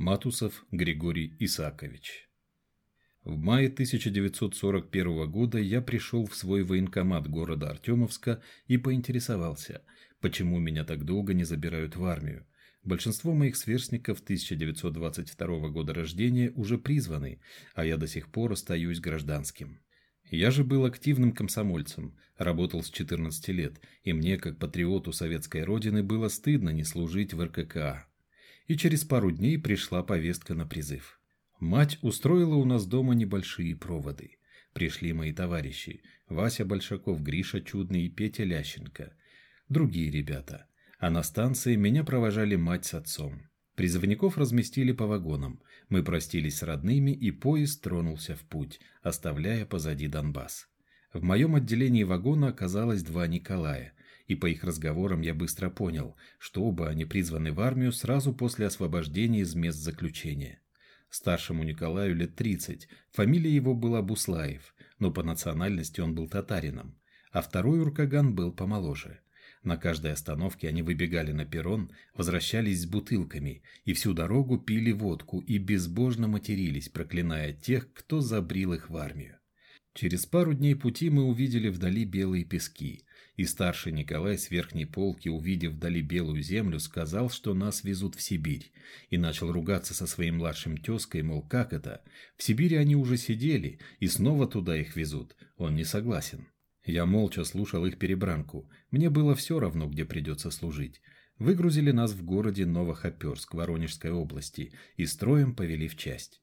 Матусов Григорий Исакович. В мае 1941 года я пришел в свой военкомат города Артемовска и поинтересовался, почему меня так долго не забирают в армию. Большинство моих сверстников 1922 года рождения уже призваны, а я до сих пор остаюсь гражданским. Я же был активным комсомольцем, работал с 14 лет, и мне, как патриоту советской родины, было стыдно не служить в РККА. И через пару дней пришла повестка на призыв. Мать устроила у нас дома небольшие проводы. Пришли мои товарищи – Вася Большаков, Гриша Чудный и Петя Лященко. Другие ребята. А на станции меня провожали мать с отцом. Призывников разместили по вагонам. Мы простились с родными, и поезд тронулся в путь, оставляя позади Донбасс. В моем отделении вагона оказалось два Николая, и по их разговорам я быстро понял, что оба они призваны в армию сразу после освобождения из мест заключения. Старшему Николаю лет 30, фамилия его была Буслаев, но по национальности он был татарином, а второй Уркаган был помоложе – на каждой остановке они выбегали на перрон, возвращались с бутылками и всю дорогу пили водку и безбожно матерились, проклиная тех, кто забрил их в армию. Через пару дней пути мы увидели вдали белые пески, и старший Николай с верхней полки, увидев вдали белую землю, сказал, что нас везут в Сибирь, и начал ругаться со своим младшим тезкой, мол, как это? В Сибири они уже сидели, и снова туда их везут. Он не согласен. Я молча слушал их перебранку. Мне было все равно, где придется служить. Выгрузили нас в городе Новохоперск Воронежской области и строем повели в часть.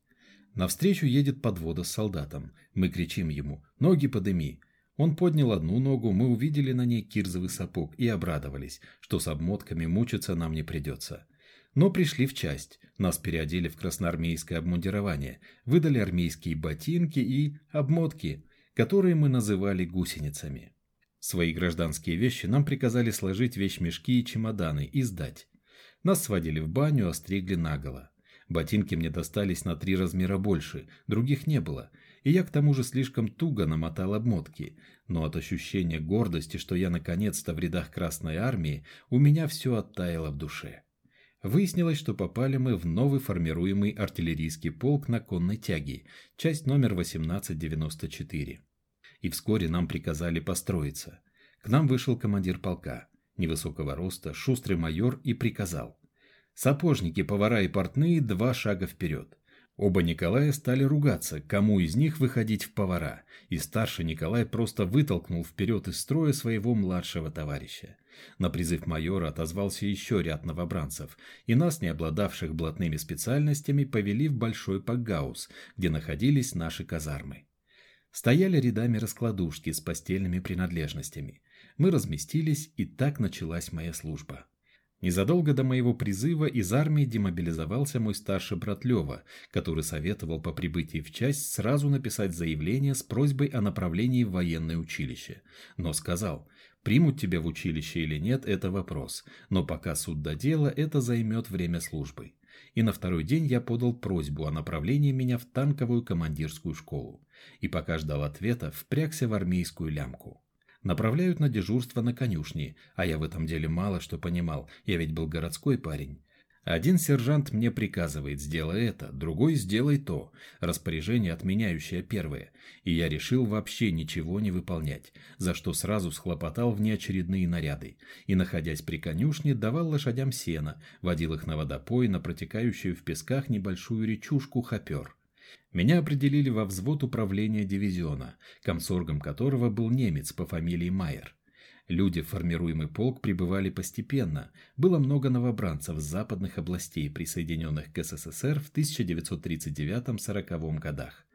Навстречу едет подвода с солдатом. Мы кричим ему «Ноги подыми!». Он поднял одну ногу, мы увидели на ней кирзовый сапог и обрадовались, что с обмотками мучиться нам не придется. Но пришли в часть, нас переодели в красноармейское обмундирование, выдали армейские ботинки и обмотки, которые мы называли гусеницами. Свои гражданские вещи нам приказали сложить вещмешки и чемоданы и сдать. Нас сводили в баню, остригли наголо. Ботинки мне достались на три размера больше, других не было, и я к тому же слишком туго намотал обмотки, но от ощущения гордости, что я наконец-то в рядах Красной Армии, у меня все оттаяло в душе. Выяснилось, что попали мы в новый формируемый артиллерийский полк на конной тяге, часть номер 1894 и вскоре нам приказали построиться. К нам вышел командир полка, невысокого роста, шустрый майор и приказал. Сапожники, повара и портные два шага вперед. Оба Николая стали ругаться, кому из них выходить в повара, и старший Николай просто вытолкнул вперед из строя своего младшего товарища. На призыв майора отозвался еще ряд новобранцев, и нас, не обладавших блатными специальностями, повели в большой пакгаус, где находились наши казармы. Стояли рядами раскладушки с постельными принадлежностями. Мы разместились, и так началась моя служба. Незадолго до моего призыва из армии демобилизовался мой старший брат Лева, который советовал по прибытии в часть сразу написать заявление с просьбой о направлении в военное училище. Но сказал, примут тебя в училище или нет – это вопрос, но пока суд до дела, это займет время службы. И на второй день я подал просьбу о направлении меня в танковую командирскую школу и пока ждал ответа, впрягся в армейскую лямку. Направляют на дежурство на конюшни, а я в этом деле мало что понимал, я ведь был городской парень. Один сержант мне приказывает «сделай это», другой «сделай то», распоряжение, отменяющее первое, и я решил вообще ничего не выполнять, за что сразу схлопотал внеочередные наряды, и, находясь при конюшне, давал лошадям сено, водил их на водопой на протекающую в песках небольшую речушку Хопер. Меня определили во взвод управления дивизиона, комсоргом которого был немец по фамилии Майер. Люди в формируемый полк прибывали постепенно. Было много новобранцев с западных областей, присоединенных к СССР в 1939-40 годах.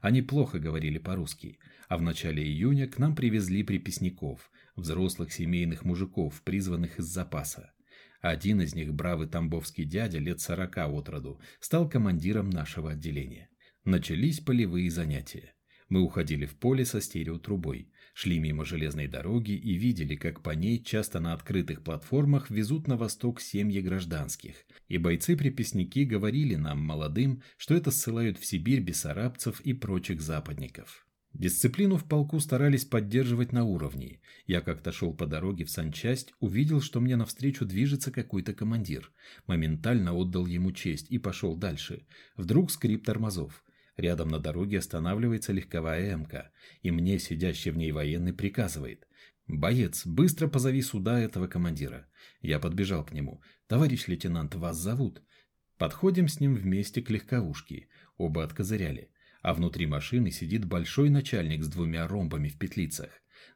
Они плохо говорили по-русски, а в начале июня к нам привезли приписников, взрослых семейных мужиков, призванных из запаса. Один из них, бравый тамбовский дядя, лет сорока от роду, стал командиром нашего отделения. Начались полевые занятия. Мы уходили в поле со стереотрубой, шли мимо железной дороги и видели, как по ней часто на открытых платформах везут на восток семьи гражданских. И бойцы-приписники говорили нам, молодым, что это ссылают в Сибирь бессарабцев и прочих западников. Дисциплину в полку старались поддерживать на уровне. Я как-то шел по дороге в санчасть, увидел, что мне навстречу движется какой-то командир. Моментально отдал ему честь и пошел дальше. Вдруг скрип тормозов. Рядом на дороге останавливается легковая МК, и мне, сидящий в ней военный, приказывает. «Боец, быстро позови сюда этого командира». Я подбежал к нему. «Товарищ лейтенант, вас зовут?» Подходим с ним вместе к легковушке. Оба откозыряли а внутри машины сидит большой начальник с двумя ромбами в петлицах.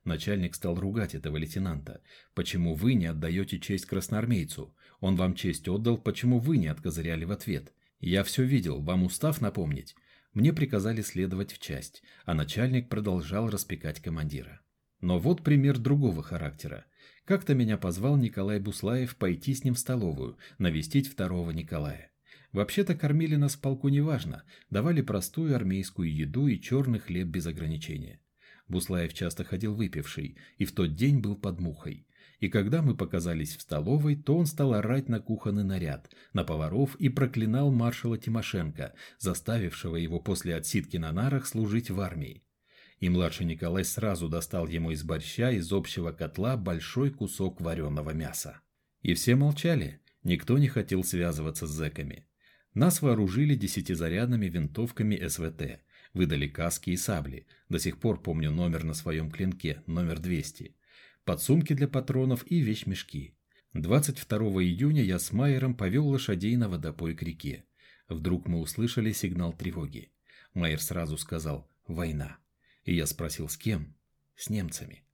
Начальник стал ругать этого лейтенанта. «Почему вы не отдаете честь красноармейцу? Он вам честь отдал, почему вы не откозыряли в ответ? Я все видел, вам устав напомнить?» Мне приказали следовать в часть, а начальник продолжал распекать командира. Но вот пример другого характера. Как-то меня позвал Николай Буслаев пойти с ним в столовую, навестить второго Николая. Вообще-то кормили нас в полку неважно, давали простую армейскую еду и черный хлеб без ограничения. Буслаев часто ходил выпивший, и в тот день был под мухой. И когда мы показались в столовой, то он стал орать на кухонный наряд, на поваров и проклинал маршала Тимошенко, заставившего его после отсидки на нарах служить в армии. И младший Николай сразу достал ему из борща из общего котла большой кусок вареного мяса. И все молчали, никто не хотел связываться с зэками. Нас вооружили десятизарядными винтовками СВТ, выдали каски и сабли, до сих пор помню номер на своем клинке, номер 200, подсумки для патронов и вещмешки. 22 июня я с Майером повел лошадей на водопой к реке. Вдруг мы услышали сигнал тревоги. Майер сразу сказал «Война». И я спросил «С кем?» «С немцами».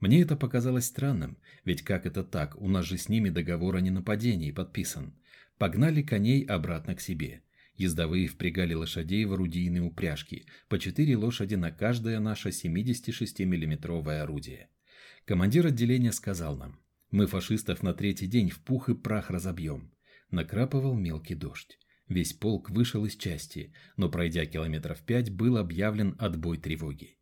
Мне это показалось странным, ведь как это так, у нас же с ними договор о ненападении подписан. Погнали коней обратно к себе. Ездовые впрягали лошадей в орудийные упряжки, по четыре лошади на каждое наше 76-миллиметровое орудие. Командир отделения сказал нам, мы фашистов на третий день в пух и прах разобьем. Накрапывал мелкий дождь. Весь полк вышел из части, но пройдя километров пять, был объявлен отбой тревоги.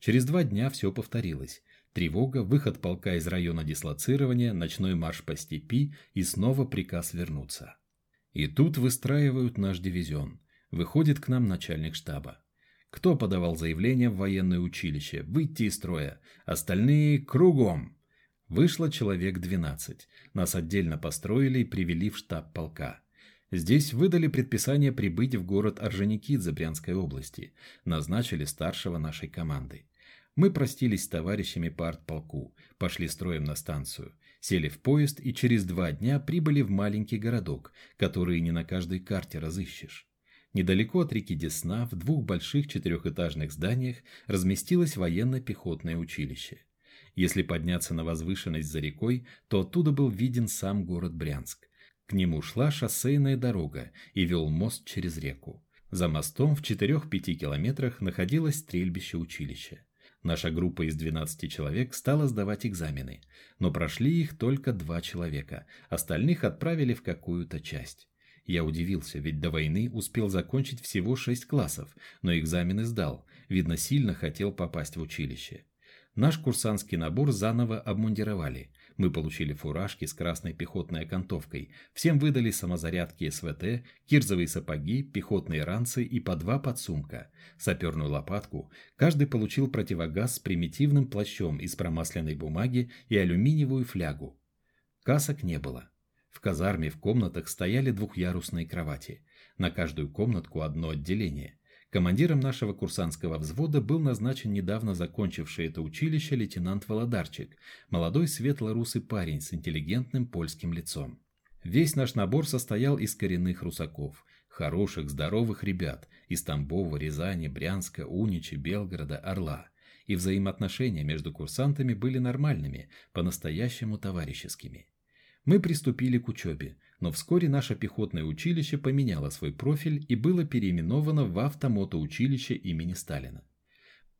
Через два дня все повторилось. Тревога, выход полка из района дислоцирования, ночной марш по степи и снова приказ вернуться. И тут выстраивают наш дивизион. Выходит к нам начальник штаба. Кто подавал заявление в военное училище? Выйти из строя. Остальные кругом. Вышло человек 12. Нас отдельно построили и привели в штаб полка. Здесь выдали предписание прибыть в город Орджоникидзе Брянской области. Назначили старшего нашей команды. Мы простились с товарищами по артполку, пошли строем на станцию, сели в поезд и через два дня прибыли в маленький городок, который не на каждой карте разыщешь. Недалеко от реки Десна в двух больших четырехэтажных зданиях разместилось военно-пехотное училище. Если подняться на возвышенность за рекой, то оттуда был виден сам город Брянск. К нему шла шоссейная дорога и вел мост через реку. За мостом в 4-5 километрах находилось стрельбище училища. Наша группа из 12 человек стала сдавать экзамены, но прошли их только два человека, остальных отправили в какую-то часть. Я удивился, ведь до войны успел закончить всего 6 классов, но экзамены сдал, видно, сильно хотел попасть в училище. Наш курсантский набор заново обмундировали – мы получили фуражки с красной пехотной окантовкой, всем выдали самозарядки СВТ, кирзовые сапоги, пехотные ранцы и по два подсумка, саперную лопатку. Каждый получил противогаз с примитивным плащом из промасленной бумаги и алюминиевую флягу. Касок не было. В казарме в комнатах стояли двухъярусные кровати. На каждую комнатку одно отделение – Командиром нашего курсантского взвода был назначен недавно закончивший это училище лейтенант Володарчик, молодой светло-русый парень с интеллигентным польским лицом. Весь наш набор состоял из коренных русаков, хороших, здоровых ребят из Тамбова, Рязани, Брянска, Уничи, Белгорода, Орла. И взаимоотношения между курсантами были нормальными, по-настоящему товарищескими. Мы приступили к учебе, но вскоре наше пехотное училище поменяло свой профиль и было переименовано в автомотоучилище имени Сталина.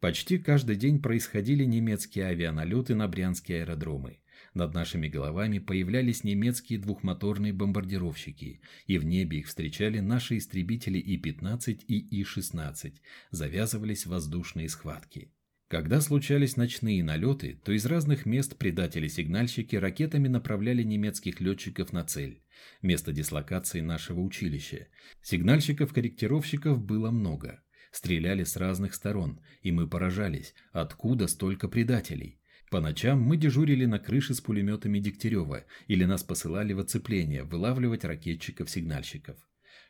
Почти каждый день происходили немецкие авианалеты на брянские аэродромы. Над нашими головами появлялись немецкие двухмоторные бомбардировщики, и в небе их встречали наши истребители И-15 и И-16, завязывались воздушные схватки. Когда случались ночные налеты, то из разных мест предатели-сигнальщики ракетами направляли немецких летчиков на цель – место дислокации нашего училища. Сигнальщиков-корректировщиков было много. Стреляли с разных сторон, и мы поражались, откуда столько предателей. По ночам мы дежурили на крыше с пулеметами Дегтярева или нас посылали в оцепление вылавливать ракетчиков-сигнальщиков.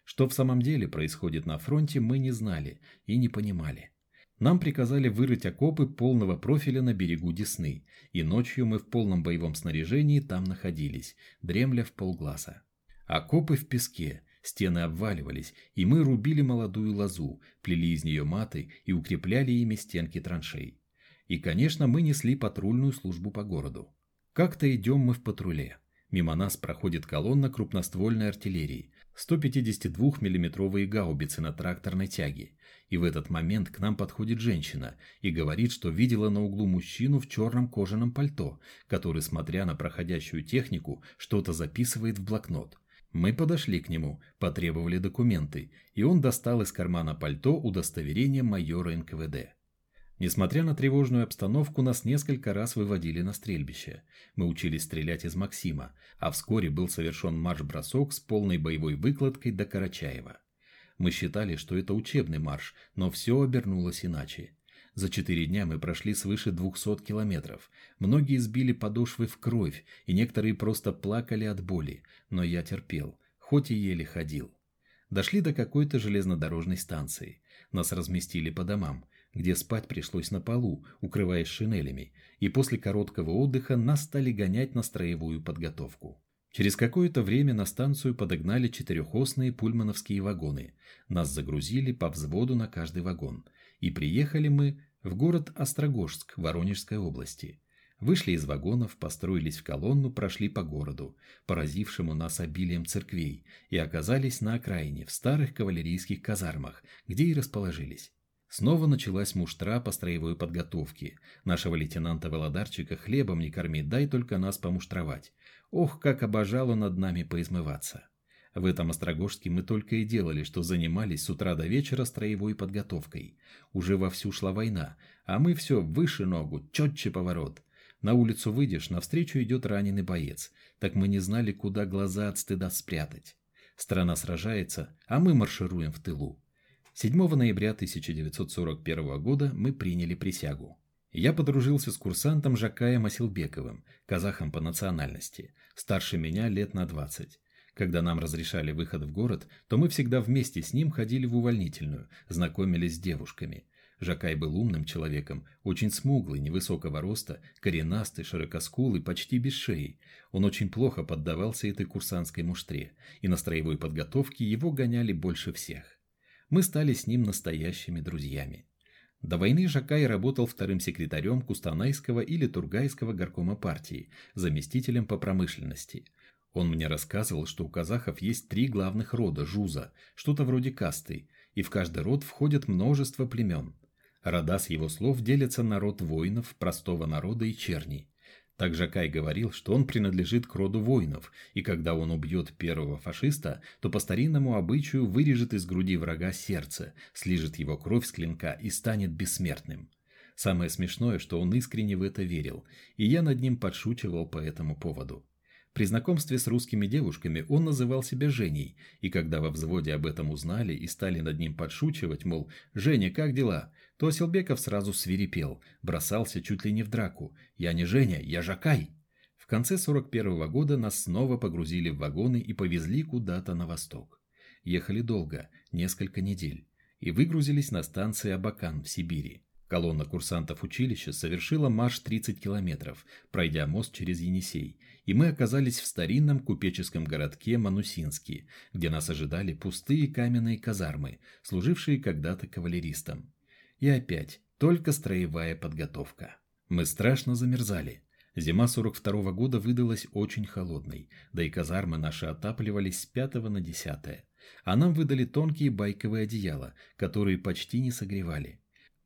Что в самом деле происходит на фронте, мы не знали и не понимали. Нам приказали вырыть окопы полного профиля на берегу Десны, и ночью мы в полном боевом снаряжении там находились, дремля в полглаза. Окопы в песке, стены обваливались, и мы рубили молодую лозу, плели из нее маты и укрепляли ими стенки траншей. И, конечно, мы несли патрульную службу по городу. Как-то идем мы в патруле. Мимо нас проходит колонна крупноствольной артиллерии, 152 миллиметровые гаубицы на тракторной тяге. И в этот момент к нам подходит женщина и говорит, что видела на углу мужчину в черном кожаном пальто, который, смотря на проходящую технику, что-то записывает в блокнот. Мы подошли к нему, потребовали документы, и он достал из кармана пальто удостоверение майора НКВД. Несмотря на тревожную обстановку, нас несколько раз выводили на стрельбище. Мы учились стрелять из Максима, а вскоре был совершен марш-бросок с полной боевой выкладкой до Карачаева. Мы считали, что это учебный марш, но все обернулось иначе. За четыре дня мы прошли свыше 200 километров. Многие сбили подошвы в кровь, и некоторые просто плакали от боли, но я терпел, хоть и еле ходил. Дошли до какой-то железнодорожной станции. Нас разместили по домам где спать пришлось на полу, укрываясь шинелями, и после короткого отдыха нас стали гонять на строевую подготовку. Через какое-то время на станцию подогнали четырехосные пульмановские вагоны. Нас загрузили по взводу на каждый вагон. И приехали мы в город Острогожск Воронежской области. Вышли из вагонов, построились в колонну, прошли по городу, поразившему нас обилием церквей, и оказались на окраине, в старых кавалерийских казармах, где и расположились. Снова началась муштра по строевой подготовке. Нашего лейтенанта Володарчика хлебом не корми, дай только нас помуштровать. Ох, как обожал он над нами поизмываться. В этом Острогожске мы только и делали, что занимались с утра до вечера строевой подготовкой. Уже вовсю шла война, а мы все выше ногу, четче поворот. На улицу выйдешь, навстречу идет раненый боец. Так мы не знали, куда глаза от стыда спрятать. Страна сражается, а мы маршируем в тылу. 7 ноября 1941 года мы приняли присягу. Я подружился с курсантом Жакаем Асилбековым, казахом по национальности, старше меня лет на 20. Когда нам разрешали выход в город, то мы всегда вместе с ним ходили в увольнительную, знакомились с девушками. Жакай был умным человеком, очень смуглый, невысокого роста, коренастый, широкоскулый, почти без шеи. Он очень плохо поддавался этой курсантской муштре, и на строевой подготовке его гоняли больше всех мы стали с ним настоящими друзьями. До войны Жакай работал вторым секретарем Кустанайского или Тургайского горкома партии, заместителем по промышленности. Он мне рассказывал, что у казахов есть три главных рода жуза, что-то вроде касты, и в каждый род входит множество племен. Рода с его слов делятся на род воинов, простого народа и черней. Также Кай говорил, что он принадлежит к роду воинов, и когда он убьет первого фашиста, то по старинному обычаю вырежет из груди врага сердце, слижет его кровь с клинка и станет бессмертным. Самое смешное, что он искренне в это верил, и я над ним подшучивал по этому поводу. При знакомстве с русскими девушками он называл себя Женей, и когда во взводе об этом узнали и стали над ним подшучивать, мол, «Женя, как дела?», то Оселбеков сразу свирепел, бросался чуть ли не в драку. «Я не Женя, я Жакай!» В конце 41 -го года нас снова погрузили в вагоны и повезли куда-то на восток. Ехали долго, несколько недель, и выгрузились на станции Абакан в Сибири. Колонна курсантов училища совершила марш 30 километров, пройдя мост через Енисей, и мы оказались в старинном купеческом городке Манусинский, где нас ожидали пустые каменные казармы, служившие когда-то кавалеристам. И опять только строевая подготовка. Мы страшно замерзали. Зима 42 -го года выдалась очень холодной, да и казармы наши отапливались с 5 на 10. А нам выдали тонкие байковые одеяла, которые почти не согревали.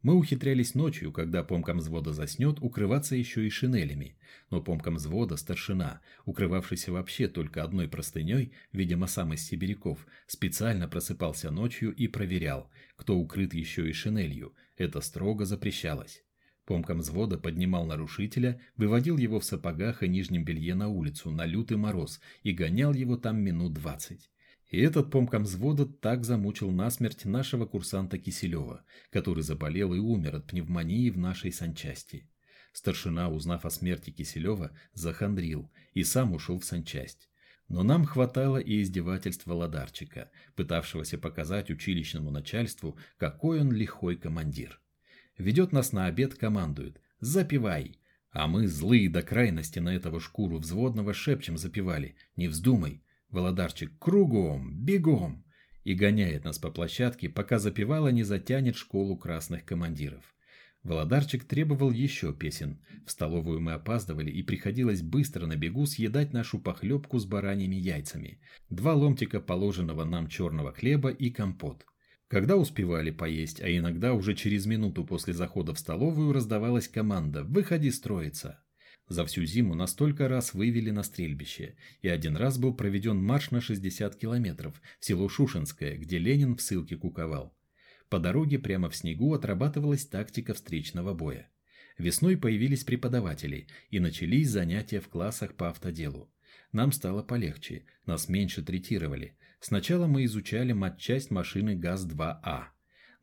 Мы ухитрялись ночью, когда помком взвода заснет, укрываться еще и шинелями, но помком взвода старшина, укрывавшийся вообще только одной простыней, видимо сам из сибиряков, специально просыпался ночью и проверял, кто укрыт еще и шинелью, это строго запрещалось. Помком взвода поднимал нарушителя, выводил его в сапогах и нижнем белье на улицу на лютый мороз и гонял его там минут двадцать. И этот помком взвода так замучил насмерть нашего курсанта Киселева, который заболел и умер от пневмонии в нашей санчасти. Старшина, узнав о смерти Киселева, захандрил и сам ушел в санчасть. Но нам хватало и издевательств Володарчика, пытавшегося показать училищному начальству, какой он лихой командир. Ведет нас на обед, командует «Запивай!» А мы, злые до крайности на этого шкуру взводного, шепчем запивали «Не вздумай!» Володарчик «Кругом! Бегом!» и гоняет нас по площадке, пока запевала не затянет школу красных командиров. Володарчик требовал еще песен. В столовую мы опаздывали, и приходилось быстро на бегу съедать нашу похлебку с бараньими яйцами, два ломтика положенного нам черного хлеба и компот. Когда успевали поесть, а иногда уже через минуту после захода в столовую раздавалась команда «Выходи строиться!». За всю зиму настолько раз вывели на стрельбище, и один раз был проведен марш на 60 километров в село Шушинское, где Ленин в ссылке куковал. По дороге прямо в снегу отрабатывалась тактика встречного боя. Весной появились преподаватели, и начались занятия в классах по автоделу. Нам стало полегче, нас меньше третировали. Сначала мы изучали матчасть машины ГАЗ-2А.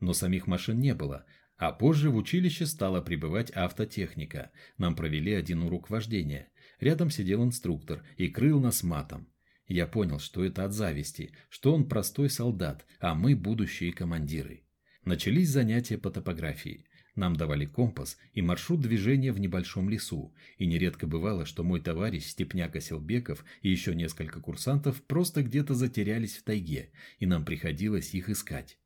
Но самих машин не было, а позже в училище стала прибывать автотехника. Нам провели один урок вождения. Рядом сидел инструктор и крыл нас матом. Я понял, что это от зависти, что он простой солдат, а мы будущие командиры. Начались занятия по топографии. Нам давали компас и маршрут движения в небольшом лесу, и нередко бывало, что мой товарищ Степняк Оселбеков и еще несколько курсантов просто где-то затерялись в тайге, и нам приходилось их искать.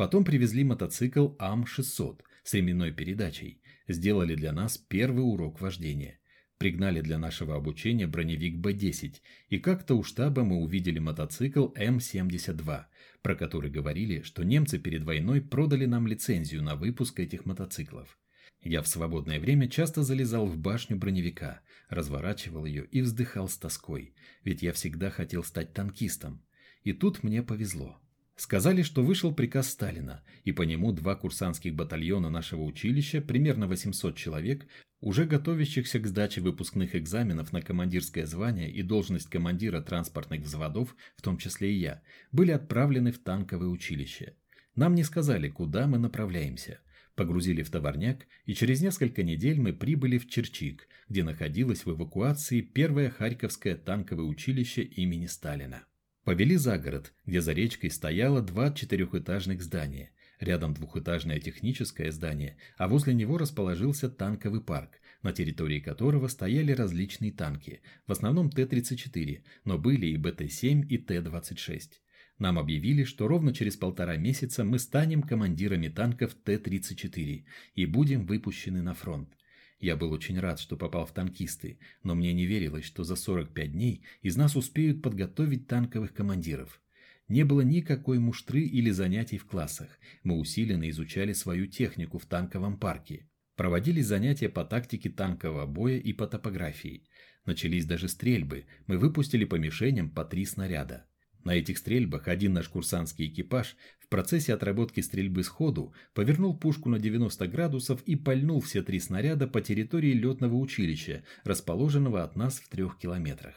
Потом привезли мотоцикл АМ-600 с ременной передачей, сделали для нас первый урок вождения. Пригнали для нашего обучения броневик Б-10, и как-то у штаба мы увидели мотоцикл М-72, про который говорили, что немцы перед войной продали нам лицензию на выпуск этих мотоциклов. Я в свободное время часто залезал в башню броневика, разворачивал ее и вздыхал с тоской, ведь я всегда хотел стать танкистом. И тут мне повезло. Сказали, что вышел приказ Сталина, и по нему два курсантских батальона нашего училища, примерно 800 человек, уже готовящихся к сдаче выпускных экзаменов на командирское звание и должность командира транспортных взводов, в том числе и я, были отправлены в танковое училище. Нам не сказали, куда мы направляемся. Погрузили в товарняк, и через несколько недель мы прибыли в Черчик, где находилось в эвакуации первое Харьковское танковое училище имени Сталина. Повели за город, где за речкой стояло два четырехэтажных здания. Рядом двухэтажное техническое здание, а возле него расположился танковый парк, на территории которого стояли различные танки, в основном Т-34, но были и БТ-7 и Т-26. Нам объявили, что ровно через полтора месяца мы станем командирами танков Т-34 и будем выпущены на фронт. Я был очень рад, что попал в танкисты, но мне не верилось, что за 45 дней из нас успеют подготовить танковых командиров. Не было никакой муштры или занятий в классах. Мы усиленно изучали свою технику в танковом парке. Проводились занятия по тактике танкового боя и по топографии. Начались даже стрельбы. Мы выпустили по мишеням по три снаряда. На этих стрельбах один наш курсантский экипаж в процессе отработки стрельбы сходу повернул пушку на 90 градусов и пальнул все три снаряда по территории летного училища, расположенного от нас в трех километрах.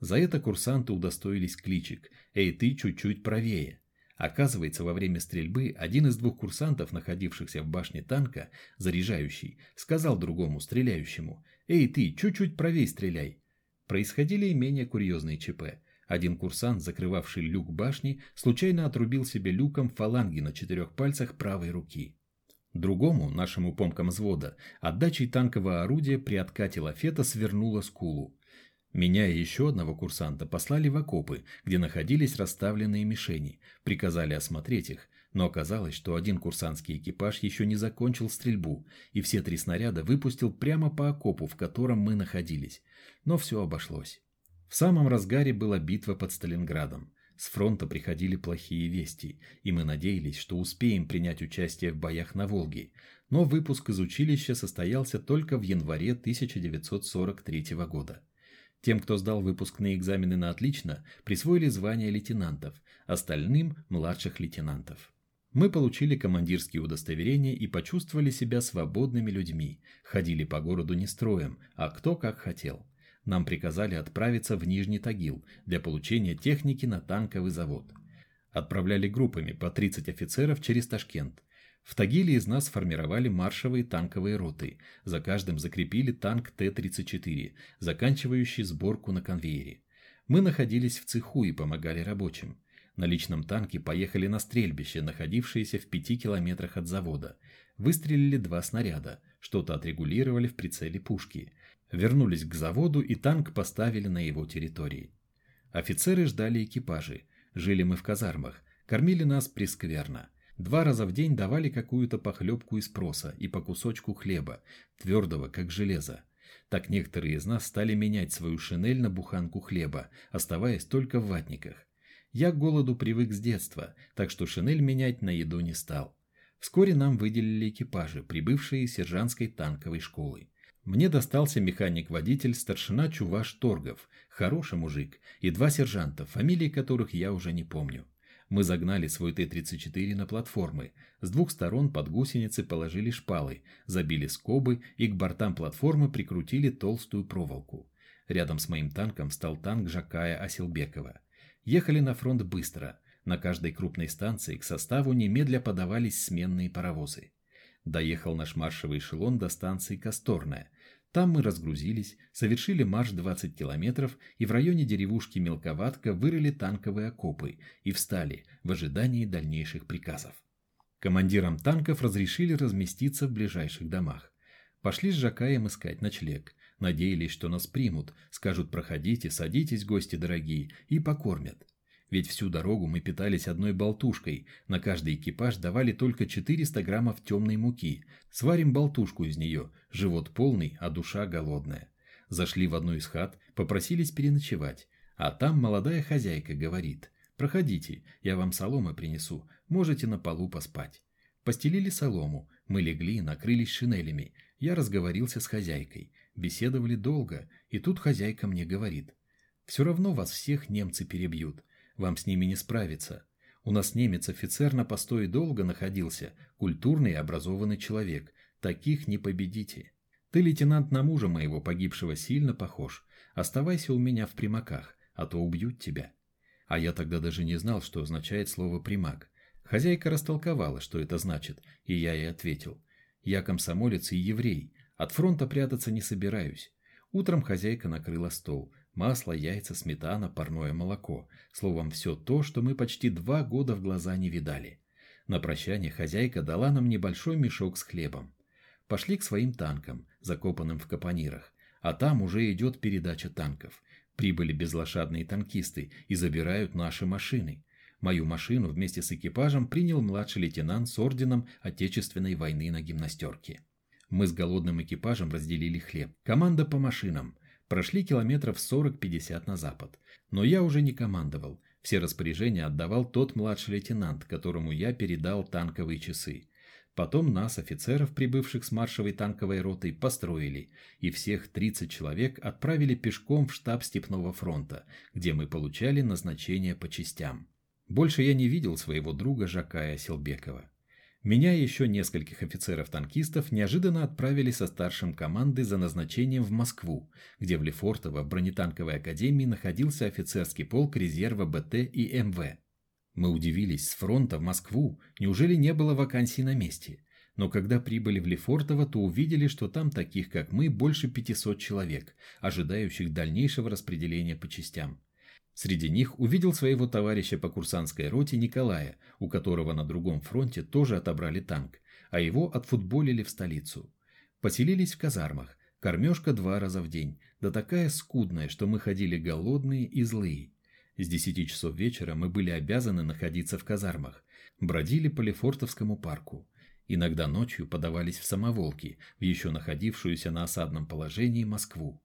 За это курсанты удостоились кличек «Эй, ты чуть-чуть правее». Оказывается, во время стрельбы один из двух курсантов, находившихся в башне танка, заряжающий, сказал другому, стреляющему «Эй, ты, чуть-чуть правее стреляй». Происходили и менее курьезные ЧП – один курсант, закрывавший люк башни, случайно отрубил себе люком фаланги на четырех пальцах правой руки. Другому, нашему помкам взвода, отдачей танкового орудия при откате лафета свернула скулу. Меня и еще одного курсанта послали в окопы, где находились расставленные мишени, приказали осмотреть их, но оказалось, что один курсантский экипаж еще не закончил стрельбу, и все три снаряда выпустил прямо по окопу, в котором мы находились. Но все обошлось. В самом разгаре была битва под Сталинградом. С фронта приходили плохие вести, и мы надеялись, что успеем принять участие в боях на Волге. Но выпуск из училища состоялся только в январе 1943 года. Тем, кто сдал выпускные экзамены на отлично, присвоили звание лейтенантов, остальным – младших лейтенантов. Мы получили командирские удостоверения и почувствовали себя свободными людьми, ходили по городу не строем, а кто как хотел – нам приказали отправиться в Нижний Тагил для получения техники на танковый завод. Отправляли группами по 30 офицеров через Ташкент. В Тагиле из нас формировали маршевые танковые роты. За каждым закрепили танк Т-34, заканчивающий сборку на конвейере. Мы находились в цеху и помогали рабочим. На личном танке поехали на стрельбище, находившееся в пяти километрах от завода. Выстрелили два снаряда, что-то отрегулировали в прицеле пушки. Вернулись к заводу и танк поставили на его территории. Офицеры ждали экипажи. Жили мы в казармах. Кормили нас прескверно. Два раза в день давали какую-то похлебку из проса и по кусочку хлеба, твердого, как железо. Так некоторые из нас стали менять свою шинель на буханку хлеба, оставаясь только в ватниках. Я к голоду привык с детства, так что шинель менять на еду не стал. Вскоре нам выделили экипажи, прибывшие из сержантской танковой школы. Мне достался механик-водитель старшина Чуваш Торгов, хороший мужик, и два сержанта, фамилии которых я уже не помню. Мы загнали свой Т-34 на платформы. С двух сторон под гусеницы положили шпалы, забили скобы и к бортам платформы прикрутили толстую проволоку. Рядом с моим танком стал танк Жакая Асилбекова. Ехали на фронт быстро. На каждой крупной станции к составу немедля подавались сменные паровозы. Доехал наш маршевый эшелон до станции Косторная – там мы разгрузились, совершили марш 20 километров и в районе деревушки Мелковатка вырыли танковые окопы и встали в ожидании дальнейших приказов. Командирам танков разрешили разместиться в ближайших домах. Пошли с Жакаем искать ночлег. Надеялись, что нас примут, скажут «проходите, садитесь, гости дорогие» и покормят. Ведь всю дорогу мы питались одной болтушкой, на каждый экипаж давали только 400 граммов темной муки. Сварим болтушку из нее, живот полный, а душа голодная. Зашли в одну из хат, попросились переночевать. А там молодая хозяйка говорит, «Проходите, я вам соломы принесу, можете на полу поспать». Постелили солому, мы легли, накрылись шинелями. Я разговорился с хозяйкой. Беседовали долго, и тут хозяйка мне говорит, «Все равно вас всех немцы перебьют. Вам с ними не справиться. У нас немец-офицер на постое долго находился, культурный и образованный человек. Таких не победите. Ты, лейтенант, на мужа моего погибшего сильно похож. Оставайся у меня в примаках, а то убьют тебя. А я тогда даже не знал, что означает слово «примак». Хозяйка растолковала, что это значит, и я ей ответил. Я комсомолец и еврей, от фронта прятаться не собираюсь. Утром хозяйка накрыла стол – Масло, яйца, сметана, парное молоко. Словом, все то, что мы почти два года в глаза не видали. На прощание хозяйка дала нам небольшой мешок с хлебом. Пошли к своим танкам, закопанным в капонирах. А там уже идет передача танков. Прибыли безлошадные танкисты и забирают наши машины. Мою машину вместе с экипажем принял младший лейтенант с орденом Отечественной войны на гимнастерке. Мы с голодным экипажем разделили хлеб. Команда по машинам. Прошли километров 40-50 на запад. Но я уже не командовал. Все распоряжения отдавал тот младший лейтенант, которому я передал танковые часы. Потом нас, офицеров, прибывших с маршевой танковой ротой, построили, и всех 30 человек отправили пешком в штаб Степного фронта, где мы получали назначение по частям. Больше я не видел своего друга Жакая Селбекова. Меня и еще нескольких офицеров-танкистов неожиданно отправили со старшим команды за назначением в Москву, где в Лефортово в бронетанковой академии находился офицерский полк резерва БТ и МВ. Мы удивились, с фронта в Москву неужели не было вакансий на месте? Но когда прибыли в Лефортово, то увидели, что там таких, как мы, больше 500 человек, ожидающих дальнейшего распределения по частям. Среди них увидел своего товарища по курсантской роте Николая, у которого на другом фронте тоже отобрали танк, а его отфутболили в столицу. Поселились в казармах, кормежка два раза в день, да такая скудная, что мы ходили голодные и злые. С десяти часов вечера мы были обязаны находиться в казармах, бродили по Лефортовскому парку. Иногда ночью подавались в самоволки, в еще находившуюся на осадном положении Москву.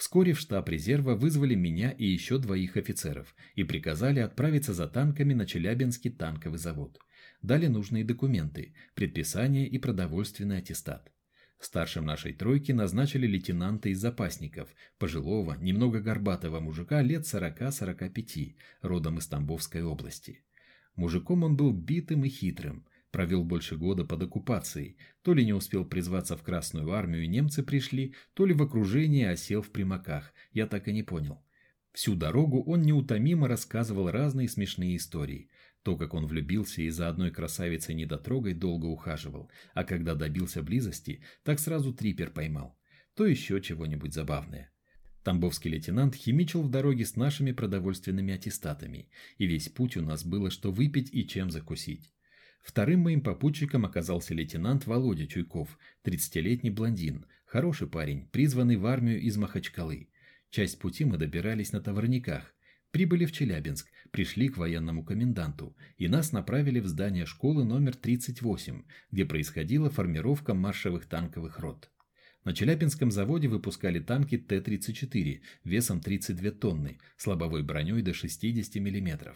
Вскоре в штаб резерва вызвали меня и еще двоих офицеров и приказали отправиться за танками на Челябинский танковый завод. Дали нужные документы, предписание и продовольственный аттестат. Старшим нашей тройки назначили лейтенанта из запасников, пожилого, немного горбатого мужика лет 40-45, родом из Тамбовской области. Мужиком он был битым и хитрым, провел больше года под оккупацией, то ли не успел призваться в Красную армию и немцы пришли, то ли в окружении осел в примаках, я так и не понял. Всю дорогу он неутомимо рассказывал разные смешные истории. То, как он влюбился и за одной красавицей недотрогой долго ухаживал, а когда добился близости, так сразу трипер поймал. То еще чего-нибудь забавное. Тамбовский лейтенант химичил в дороге с нашими продовольственными аттестатами, и весь путь у нас было что выпить и чем закусить. Вторым моим попутчиком оказался лейтенант Володя Чуйков, 30-летний блондин, хороший парень, призванный в армию из Махачкалы. Часть пути мы добирались на товарниках. Прибыли в Челябинск, пришли к военному коменданту, и нас направили в здание школы номер 38, где происходила формировка маршевых танковых рот. На Челябинском заводе выпускали танки Т-34 весом 32 тонны, с лобовой броней до 60 мм.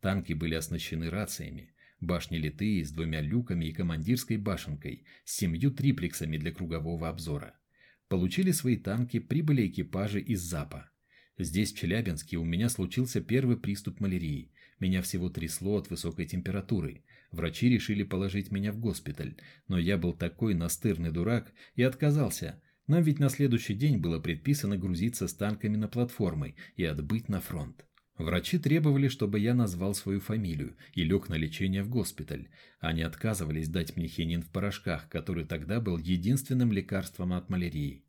Танки были оснащены рациями. Башни литые с двумя люками и командирской башенкой, с семью триплексами для кругового обзора. Получили свои танки, прибыли экипажи из ЗАПа. Здесь, в Челябинске, у меня случился первый приступ малярии. Меня всего трясло от высокой температуры. Врачи решили положить меня в госпиталь, но я был такой настырный дурак и отказался. Нам ведь на следующий день было предписано грузиться с танками на платформы и отбыть на фронт. Врачи требовали, чтобы я назвал свою фамилию и лег на лечение в госпиталь. Они отказывались дать мне хинин в порошках, который тогда был единственным лекарством от малярии.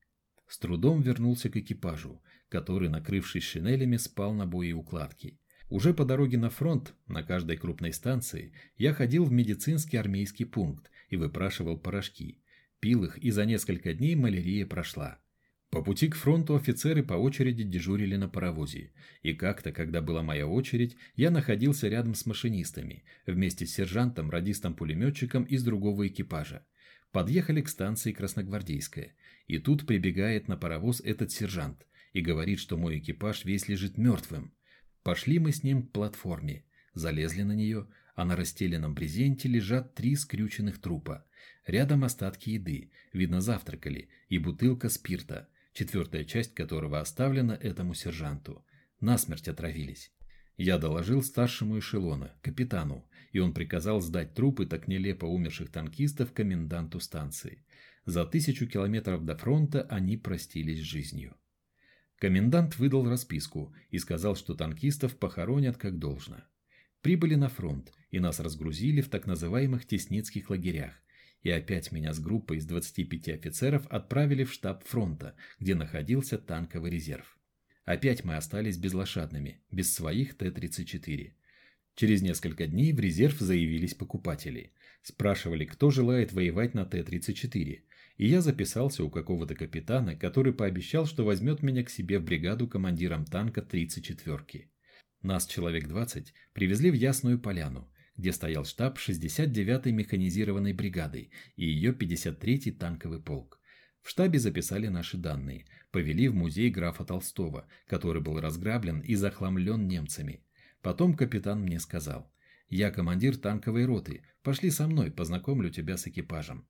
С трудом вернулся к экипажу, который, накрывшись шинелями, спал на боеукладке. Уже по дороге на фронт, на каждой крупной станции, я ходил в медицинский армейский пункт и выпрашивал порошки. Пил их, и за несколько дней малярия прошла. По пути к фронту офицеры по очереди дежурили на паровозе, и как-то, когда была моя очередь, я находился рядом с машинистами, вместе с сержантом, радистом-пулеметчиком из другого экипажа. Подъехали к станции Красногвардейская, и тут прибегает на паровоз этот сержант и говорит, что мой экипаж весь лежит мертвым. Пошли мы с ним к платформе, залезли на нее, а на расстеленном брезенте лежат три скрюченных трупа. Рядом остатки еды, видно завтракали, и бутылка спирта, четвертая часть которого оставлена этому сержанту. Насмерть отравились. Я доложил старшему эшелона, капитану, и он приказал сдать трупы так нелепо умерших танкистов коменданту станции. За тысячу километров до фронта они простились с жизнью. Комендант выдал расписку и сказал, что танкистов похоронят как должно. Прибыли на фронт, и нас разгрузили в так называемых Тесницких лагерях, и опять меня с группой из 25 офицеров отправили в штаб фронта, где находился танковый резерв. Опять мы остались безлошадными, без своих Т-34. Через несколько дней в резерв заявились покупатели. Спрашивали, кто желает воевать на Т-34 и я записался у какого-то капитана, который пообещал, что возьмет меня к себе в бригаду командиром танка 34-ки. Нас человек 20 привезли в Ясную Поляну, где стоял штаб 69-й механизированной бригады и ее 53-й танковый полк. В штабе записали наши данные, повели в музей графа Толстого, который был разграблен и захламлен немцами. Потом капитан мне сказал, «Я командир танковой роты, пошли со мной, познакомлю тебя с экипажем»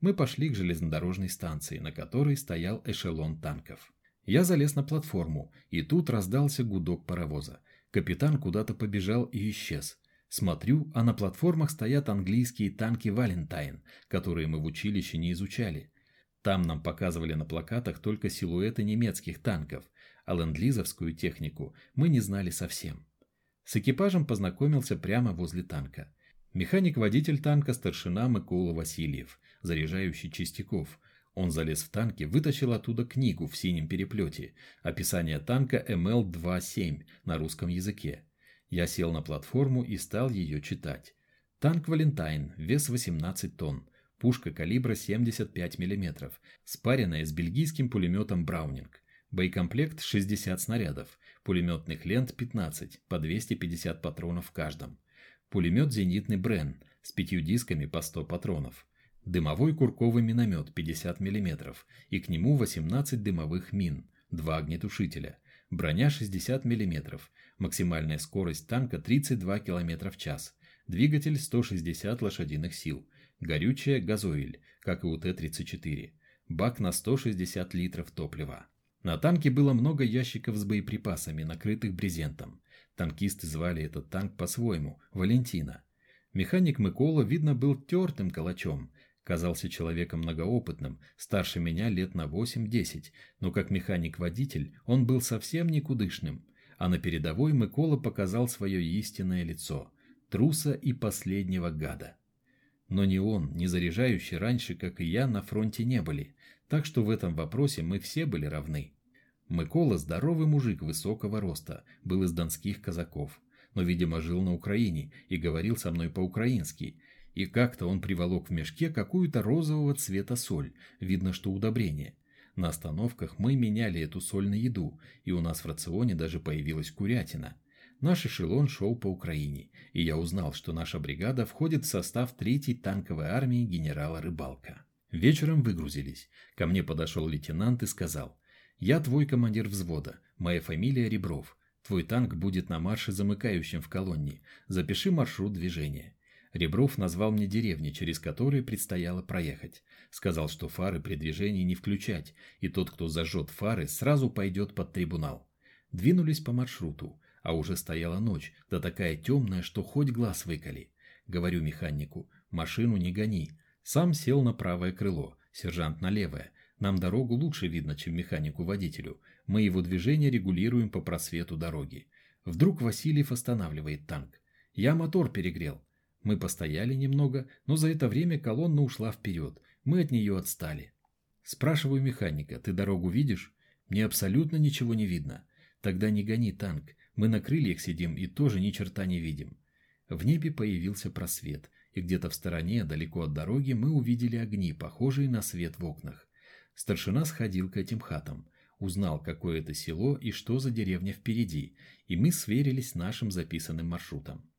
мы пошли к железнодорожной станции, на которой стоял эшелон танков. Я залез на платформу, и тут раздался гудок паровоза. Капитан куда-то побежал и исчез. Смотрю, а на платформах стоят английские танки «Валентайн», которые мы в училище не изучали. Там нам показывали на плакатах только силуэты немецких танков, а ленд-лизовскую технику мы не знали совсем. С экипажем познакомился прямо возле танка. Механик-водитель танка старшина Микола Васильев, заряжающий Чистяков. Он залез в танки, вытащил оттуда книгу в синем переплете, описание танка МЛ-27 на русском языке. Я сел на платформу и стал ее читать. Танк «Валентайн», вес 18 тонн, пушка калибра 75 мм, спаренная с бельгийским пулеметом «Браунинг». Боекомплект 60 снарядов, пулеметных лент 15, по 250 патронов в каждом. Пулемет зенитный Брен с пятью дисками по 100 патронов дымовой курковый миномет 50 мм и к нему 18 дымовых мин, два огнетушителя, броня 60 мм, максимальная скорость танка 32 км в час, двигатель 160 лошадиных сил, горючее газоиль, как и у Т-34, бак на 160 литров топлива. На танке было много ящиков с боеприпасами, накрытых брезентом. Танкисты звали этот танк по-своему – Валентина – Механик Микола, видно, был тертым калачом, казался человеком многоопытным, старше меня лет на 8-10, но как механик-водитель он был совсем никудышным, а на передовой Микола показал свое истинное лицо – труса и последнего гада. Но ни он, ни заряжающий раньше, как и я, на фронте не были, так что в этом вопросе мы все были равны. Микола – здоровый мужик высокого роста, был из донских казаков, но, видимо, жил на Украине и говорил со мной по-украински, и как-то он приволок в мешке какую-то розового цвета соль, видно, что удобрение. На остановках мы меняли эту соль на еду, и у нас в рационе даже появилась курятина. Наш эшелон шел по Украине, и я узнал, что наша бригада входит в состав 3-й танковой армии генерала Рыбалка. Вечером выгрузились. Ко мне подошел лейтенант и сказал, «Я твой командир взвода, моя фамилия Ребров. Твой танк будет на марше замыкающим в колонне. Запиши маршрут движения. Ребров назвал мне деревни, через которые предстояло проехать. Сказал, что фары при движении не включать, и тот, кто зажжет фары, сразу пойдет под трибунал. Двинулись по маршруту, а уже стояла ночь, да такая темная, что хоть глаз выколи. Говорю механику, машину не гони. Сам сел на правое крыло, сержант на левое. Нам дорогу лучше видно, чем механику-водителю. Мы его движение регулируем по просвету дороги. Вдруг Васильев останавливает танк. Я мотор перегрел. Мы постояли немного, но за это время колонна ушла вперед. Мы от нее отстали. Спрашиваю механика, ты дорогу видишь? Мне абсолютно ничего не видно. Тогда не гони танк. Мы на крыльях сидим и тоже ни черта не видим. В небе появился просвет, и где-то в стороне, далеко от дороги, мы увидели огни, похожие на свет в окнах. Старшина сходил к этим хатам, узнал, какое это село и что за деревня впереди, и мы сверились с нашим записанным маршрутом.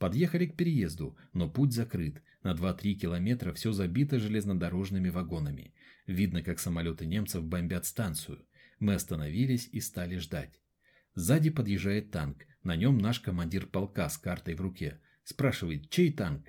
Подъехали к переезду, но путь закрыт. На 2-3 километра все забито железнодорожными вагонами. Видно, как самолеты немцев бомбят станцию. Мы остановились и стали ждать. Сзади подъезжает танк. На нем наш командир полка с картой в руке. Спрашивает, чей танк?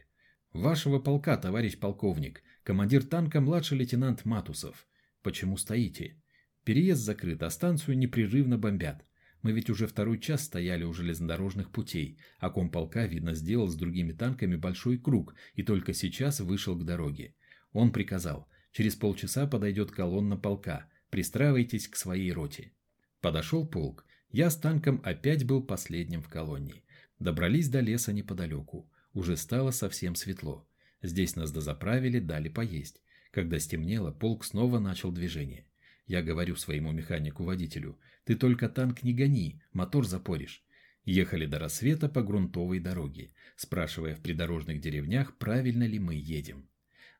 Вашего полка, товарищ полковник. Командир танка младший лейтенант Матусов. Почему стоите? Переезд закрыт, а станцию непрерывно бомбят. Мы ведь уже второй час стояли у железнодорожных путей, а комполка, видно, сделал с другими танками большой круг и только сейчас вышел к дороге. Он приказал, через полчаса подойдет колонна полка, пристраивайтесь к своей роте. Подошел полк, я с танком опять был последним в колонне. Добрались до леса неподалеку, уже стало совсем светло. Здесь нас дозаправили, дали поесть. Когда стемнело, полк снова начал движение. Я говорю своему механику-водителю, ты только танк не гони, мотор запоришь. Ехали до рассвета по грунтовой дороге, спрашивая в придорожных деревнях, правильно ли мы едем.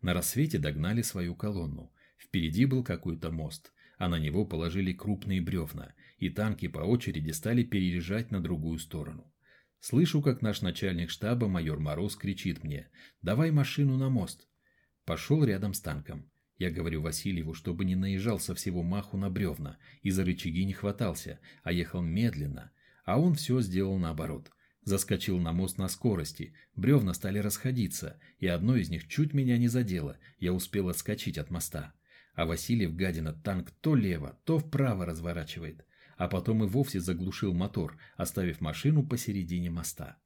На рассвете догнали свою колонну. Впереди был какой-то мост, а на него положили крупные бревна, и танки по очереди стали переезжать на другую сторону. Слышу, как наш начальник штаба майор Мороз кричит мне «Давай машину на мост!» Пошел рядом с танком. Я говорю Васильеву, чтобы не наезжал со всего маху на бревна и за рычаги не хватался, а ехал медленно. А он все сделал наоборот. Заскочил на мост на скорости, бревна стали расходиться, и одно из них чуть меня не задело, я успел отскочить от моста. А Васильев, гадина, танк то лево, то вправо разворачивает. А потом и вовсе заглушил мотор, оставив машину посередине моста.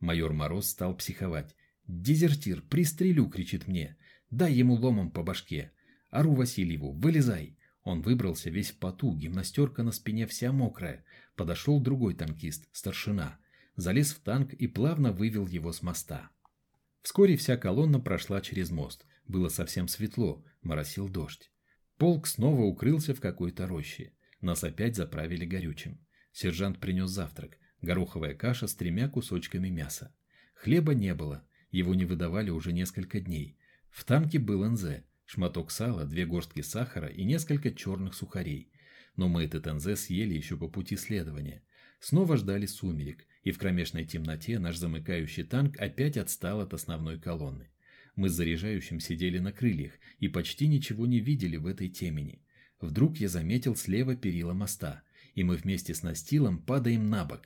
Майор Мороз стал психовать. «Дезертир, пристрелю!» — кричит мне. «Дай ему ломом по башке!» Ару Васильеву, вылезай. Он выбрался весь в поту, гимнастерка на спине вся мокрая. Подошел другой танкист, старшина. Залез в танк и плавно вывел его с моста. Вскоре вся колонна прошла через мост. Было совсем светло, моросил дождь. Полк снова укрылся в какой-то роще. Нас опять заправили горючим. Сержант принес завтрак. Гороховая каша с тремя кусочками мяса. Хлеба не было. Его не выдавали уже несколько дней. В танке был НЗ шматок сала, две горстки сахара и несколько черных сухарей. Но мы этот НЗ съели еще по пути следования. Снова ждали сумерек, и в кромешной темноте наш замыкающий танк опять отстал от основной колонны. Мы с заряжающим сидели на крыльях и почти ничего не видели в этой темени. Вдруг я заметил слева перила моста, и мы вместе с настилом падаем на бок.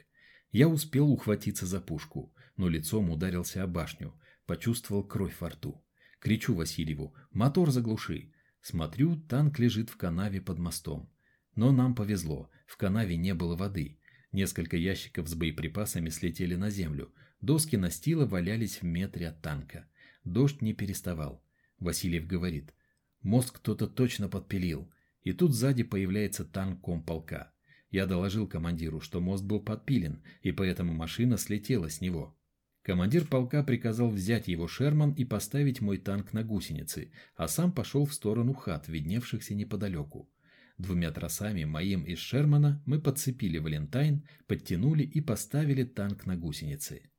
Я успел ухватиться за пушку, но лицом ударился о башню, почувствовал кровь во рту. Кричу Васильеву «Мотор заглуши!» Смотрю, танк лежит в канаве под мостом. Но нам повезло, в канаве не было воды. Несколько ящиков с боеприпасами слетели на землю, Доски настила валялись в метре от танка. Дождь не переставал. Васильев говорит, мост кто-то точно подпилил. И тут сзади появляется танк комполка. Я доложил командиру, что мост был подпилен, и поэтому машина слетела с него. Командир полка приказал взять его Шерман и поставить мой танк на гусеницы, а сам пошел в сторону хат, видневшихся неподалеку. Двумя тросами, моим из Шермана, мы подцепили Валентайн, подтянули и поставили танк на гусеницы.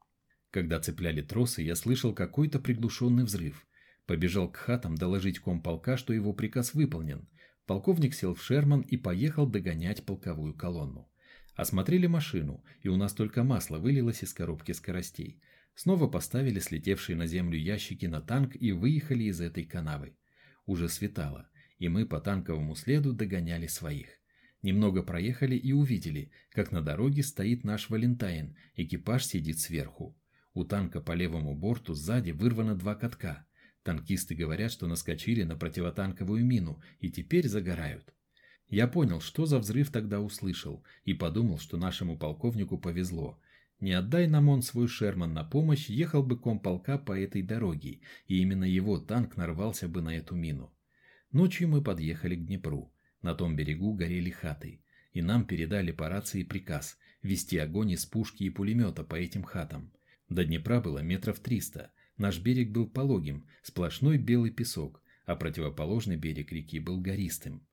Когда цепляли тросы, я слышал какой-то приглушенный взрыв. Побежал к хатам доложить комполка, что его приказ выполнен. Полковник сел в Шерман и поехал догонять полковую колонну. Осмотрели машину, и у нас только масло вылилось из коробки скоростей. Снова поставили слетевшие на землю ящики на танк и выехали из этой канавы. Уже светало, и мы по танковому следу догоняли своих. Немного проехали и увидели, как на дороге стоит наш Валентайн, экипаж сидит сверху. У танка по левому борту сзади вырвано два катка. Танкисты говорят, что наскочили на противотанковую мину и теперь загорают. Я понял, что за взрыв тогда услышал, и подумал, что нашему полковнику повезло. Не отдай нам он свой Шерман на помощь, ехал бы комполка по этой дороге, и именно его танк нарвался бы на эту мину. Ночью мы подъехали к Днепру. На том берегу горели хаты, и нам передали по рации приказ вести огонь из пушки и пулемета по этим хатам. До Днепра было метров триста. Наш берег был пологим, сплошной белый песок, а противоположный берег реки был гористым.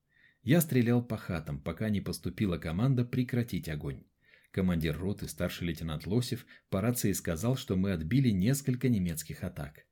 Я стрелял по хатам, пока не поступила команда прекратить огонь. Командир роты, старший лейтенант Лосев, по рации сказал, что мы отбили несколько немецких атак.